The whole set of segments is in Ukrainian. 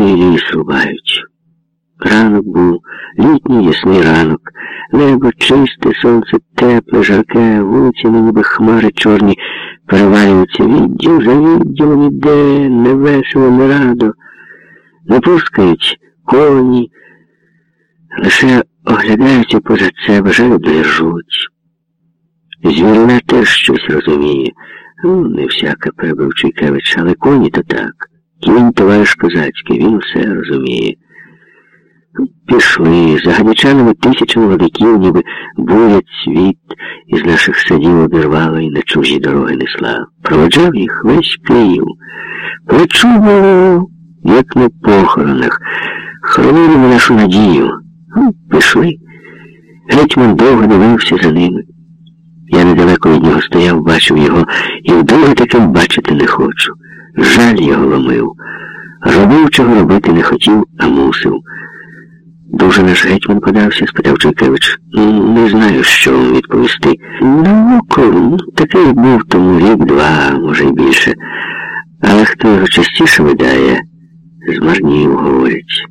городу і рубають. Ранок був, літній ясний ранок, небо чисте, сонце тепле, жарке, вулиці, ніби хмари чорні перевалюються відділ за відділом іде, не весело, не пускають коні, лише оглядаються позад себе, жалюбно ржуть. Звірина теж щось розуміє. Ну, не всяка, перебив Чуйкевич, але коні то так. Кінь товариш козацький, він все розуміє. Пішли, за гадячанами тисячі молодиків, ніби бурять світ, із наших садів обірвала і на чужі дороги несла. Проводжав їх весь Київ. Почувало, як на похоронах, хоронили ми нашу надію. Ну, Пішли. Гетьман довго дивився за ними. Я недалеко від нього стояв, бачив його, і вдруге таким бачити не хочу. Жаль його ломив. Робив, чого робити не хотів, а мусив. Дуже наш гетьман подався? спитав Чайкевич. Не знаю, що вам відповісти. Ну, ну, такий був тому рік-два, може й більше. Але хто його частіше видає, змарнів, говорять.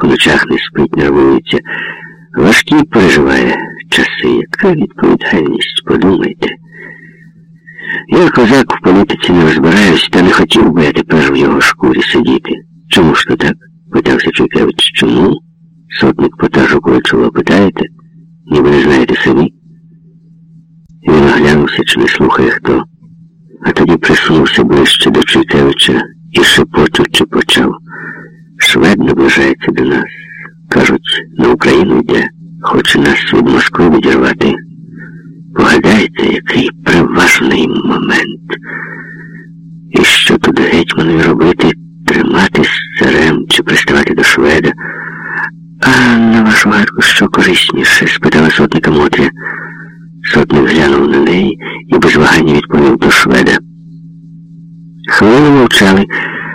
По ночах не спить, нервується. Важкі переживає часи. Яка відповідальність, подумайте. Я козак в політиці не розбираюсь, та не хотів би я тепер в його шкурі сидіти. Чому ж то так? питався Чуйкевич. Чому? Сотник потажу, коли питаєте? Ніби не знаєте самі? Він оглянувся, чи не слухає хто, а тоді присунувся ближче до Чуйкевича і шепочучи почав. Швед наближається до нас. Кажуть, на Україну йде, хоче нас від Москви відірвати. Погадайте, який приважний момент. І що тут гетьманові робити? Тримати з царем чи приставати до шведа? А на вашу гадку, що корисніше? спитала сотника Мотря. Сотник глянув на неї і без вагання відповів до шведа. Хвилину мовчали,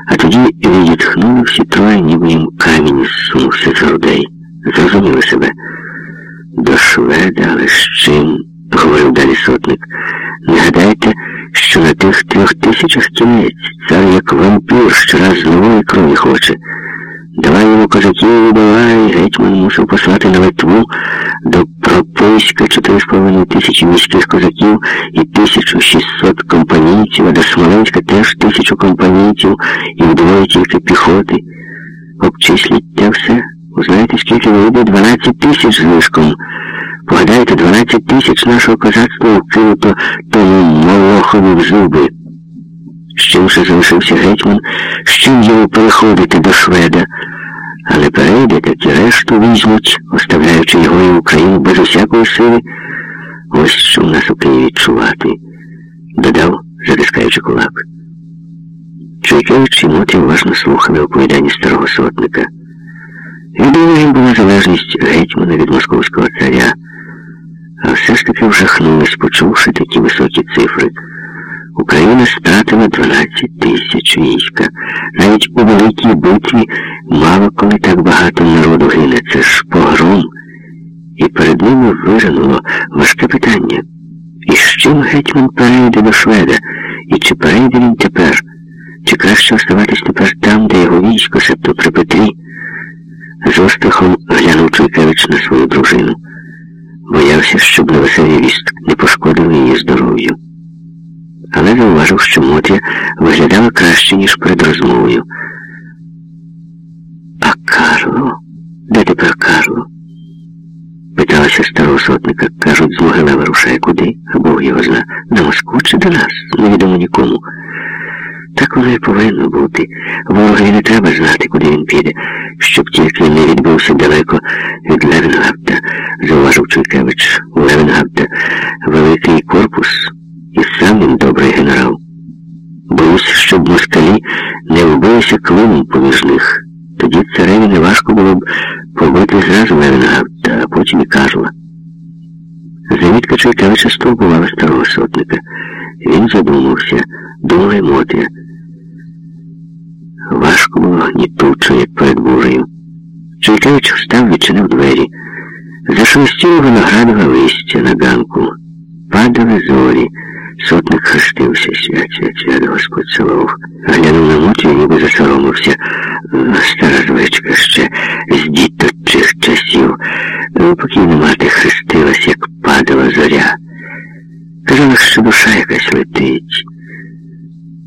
а тоді відітхнули всі троє, ніби їм камінь зсунувся з грудей. Зрозуміли себе. До шведа, але з чим? Говорив далі сотник. Не гадайте, що на тих трьох тисячах кінець цар як вампір щораз з нової крові хоче. Давай йому козаків, давай, гетьман мусив послати на Литву до Прописька чотири з половиною тисячі міських козаків і тисячу шістсот компанійців, а до Смоленська теж тисячу компанійців і вдвоє тільки піхоти. Обчисліть те все. Узнаєте, скільки вийде 12 тисяч злишком. Погадайте, 12 тисяч нашого козацтва вкинуто тому молохові в зуби. З чим ще залишився гетьман, з чим йому переходити до шведа. Але перейде, так і решту візьмуть, оставляючи його і Україну без усякої сили. Ось що в нас у Києві чувати, додав, затискаючи кулак. Чуйкевич і Мотрі уважно слухали оповідання старого сотника. Відомо їм була залежність гетьмана від московського царя, а все ж таки вжахнулись, почувши такі високі цифри. Україна стратила 12 тисяч війська. Навіть у великій битві мало коли так багато народу гине. Це ж погром. І перед ними виженуло важке питання. І з чим гетьман перейде до Шведа? І чи перейде він тепер? Чи краще оставатись тепер там, де його військо, себто при Петрі? З острахом глянув Чуйкевич на свою дружину. Боявся, щоб невеселі не пошкодили її здоров'ю. Але зауважив, що Мотря виглядала краще, ніж перед розмовою. А Карло? Де тепер Карло? Питалася старого сотника. Кажуть, з могили вирушає куди, а Бог його зна. На Москву чи до нас? Невідомо нікому. Так воно і повинно бути. Ворогові не треба знати, куди він піде, щоб тільки не відбувся далеко від Левенгавта, зауважив Чуйкевич. У Левенгавта великий корпус і сам він добрий генерал. Боюсь, щоб москалі не вбилися клином поміж них. Тоді цареві неважко було б побити зразу Левенгавта, а потім і Карла. Завідка Чуйкевича стовбувала старого сотника. Він задумався, думала й Мотря нітуче, як перед бурою. Чайкевич встав, відчинив двері. Зашелестіло виноградове листя на ганку. Падали зорі. Сотник хрестився, свят, свят, свят, Господь цілував. Глянув на мотю ніби засоромився. Стара звичка ще з діточих часів. Ну, поки не мати хрестилась, як падала зоря. Казала, що душа якась летить.